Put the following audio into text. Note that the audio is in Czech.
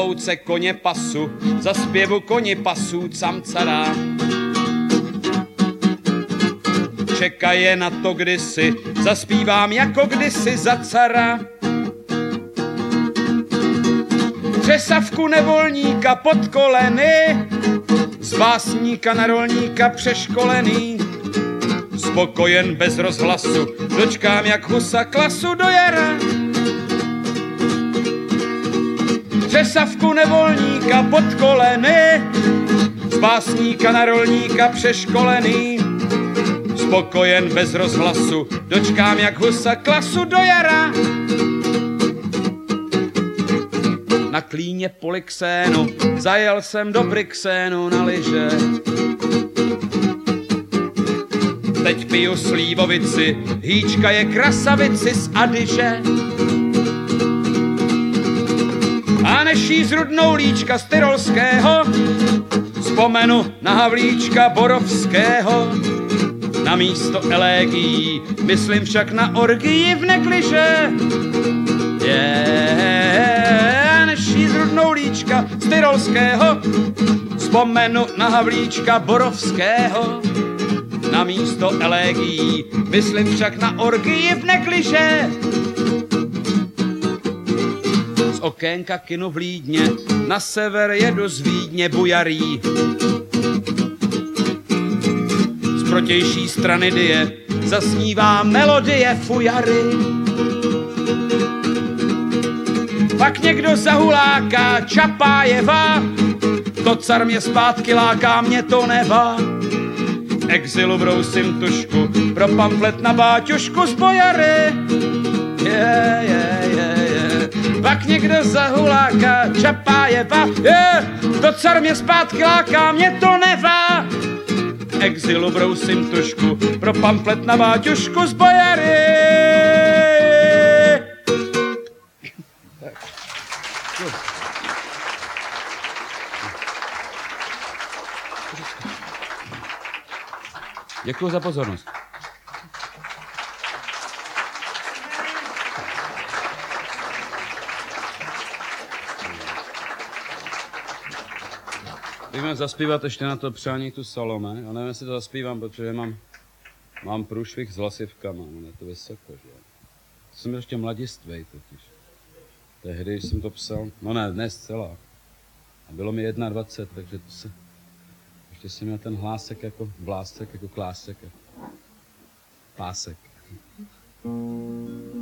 ruce koně pasu, za zpěvu koni pasů camcará. Čekaje na to kdysi, zaspívám jako kdysi za cara. Přesavku nevolníka pod koleny, z básníka na rolníka přeškolený. Spokojen bez rozhlasu, dočkám jak husa klasu do jara. Přesavku nevolníka pod koleny, z básníka na rolníka přeškolený. Spokojen bez rozhlasu, dočkám jak husa klasu do jara. Na klíně polixénu, zajel jsem do Brixénu na liže. Teď piju slívovici, hýčka je krasavici z Adyže. A než jí zrudnou líčka z Tyrolského, vzpomenu na Havlíčka Borovského. Na místo elegií, myslím však na orgii v negliže. Yeah, než jí zrudnou líčka z Tyrolského, vzpomenu na Havlíčka Borovského. Na místo elegií, myslím však na orgii v negliže okénka kinu v Lídně, na sever jedu z Vídně bujarý. Z protější strany die zasnívá melodie fujary. Pak někdo zahuláká Čapájeva, to car mě zpátky láká, mě to nevá. Exilu brousím tušku pro pamflet na báťušku z bojary. Yeah, yeah, yeah pak někdo zahuláka, Čapájeva, je, to car mě zpátky láká, mě to nevá. Exilu brousím tušku pro pamflet na váťušku z bojary. Děkuji za pozornost. Pojďme zaspívat ještě na to přání tu Salome. Já nevím, jestli to zaspívám, protože mám, mám průšvih s hlasivkama. No, je to vysoko, že Jsem ještě mladistvej totiž. Tehdy jsem to psal, no ne, ne zcela. A bylo mi 21, takže to se, ještě jsem měl ten hlásek jako vlásek, jako klásek, jako pásek. thank you